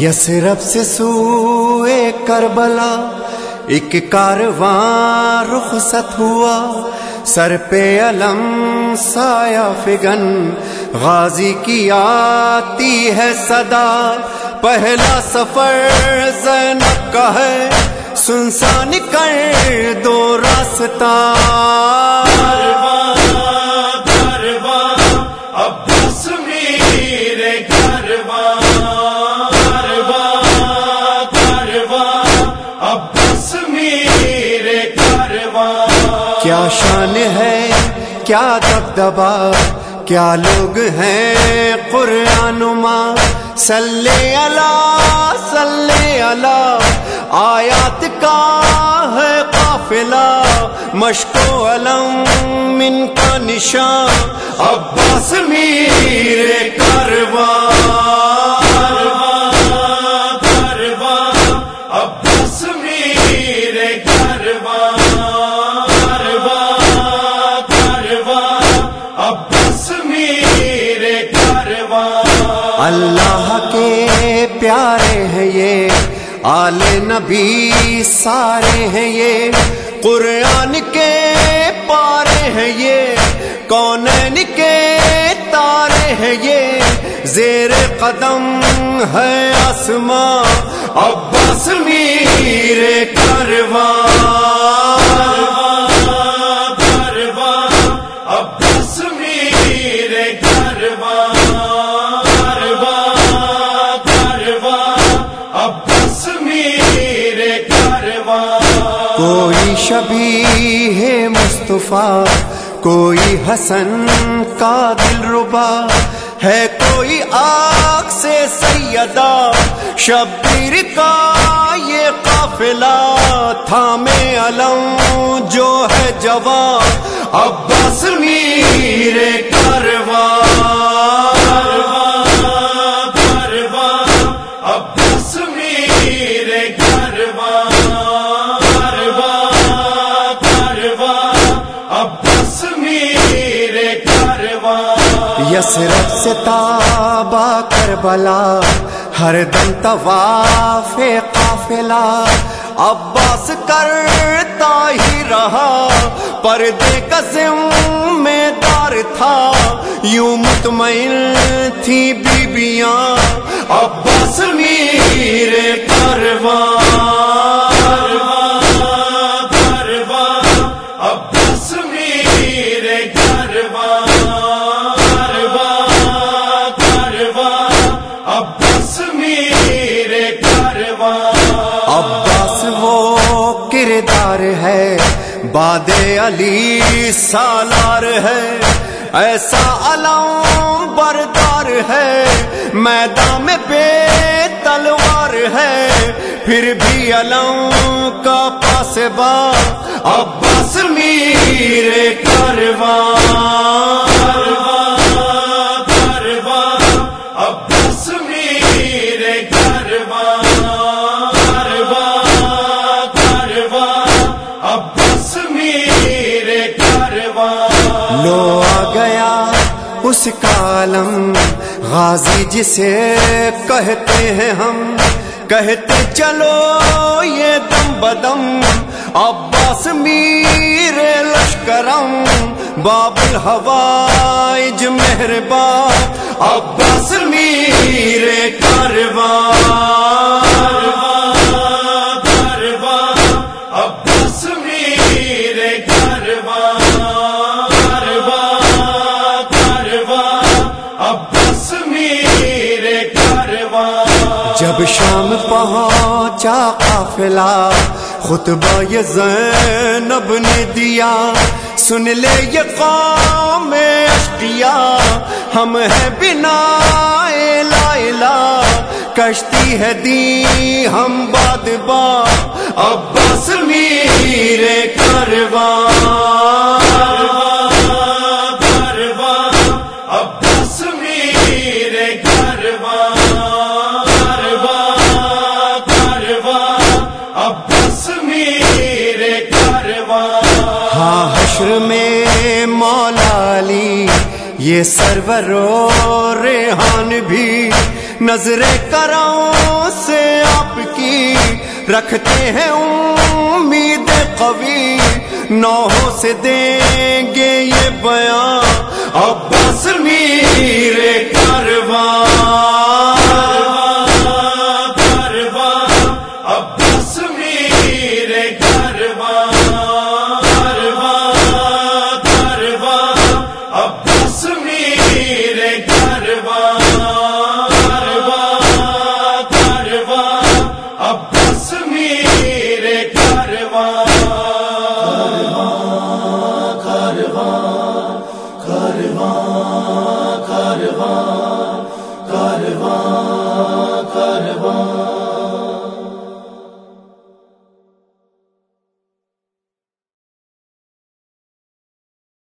یسرف سے سوئے کربلا، ایک کارواں رخصت ہوا۔ سر پہ علم سایہ فگن، غازی کی آتی ہے صدا۔ پہلا سفر زینب کا ہے۔ سنسان کر دو راستہ۔ کیا شان ہے، کیا دبدبا کیا لوگ ہیں قرآن ماں سلے اللہ سلے اللہ آیات کا ہے قافلہ مشکو علم من کا نشان، عباس میر کروان اللہ کے پیارے آل نبی سارے ہیں یہ۔ قرآن کے پارے ہیں یہ۔ کونین کے تارے ہیں یہ۔ زیر قدم ہے آسماں۔ عباس میر کرواں۔ شبی ہے مصطفیٰ، کوئی حسن کا دل ربا ہے، کوئی آگ سے سیدہ شبیر کا یہ قافلہ تھا میں علم جو ہے جواب۔ عباس میرے یسرت سے تابا کربلا، ہر دم طواف قافلہ۔ عباس کرتا ہی رہا، پردے کا ذمہ دار تھا۔ یوں مطمئن تھی بیبیاں، عباس میر کروان عباس باد علی سالار ہے، ایسا علام بردار ہے، میدان میں بے تلوار ہے، پھر بھی علم کا پاس با عباس میر کروان لو آ گیا اس کالم غازی جسے کہتے ہیں ہم۔ کہتے چلو یہ دم بدم۔ عباس میر لشکرم۔ باب الحوائج مہربان۔ عباس میر کروان جب شام پہنچا قافلہ، خطبہ یہ زینب نے دیا۔ سن لے یہ قوم اشقیا، ہم ہیں بنا لا کشتی ہے دی ہم باد با عباس میر کروان یہ سرور و ریحان بھی نظر کروں سے آپ کی رکھتے ہیں امید قوی۔ نوحوں سے دیں گے یہ بیان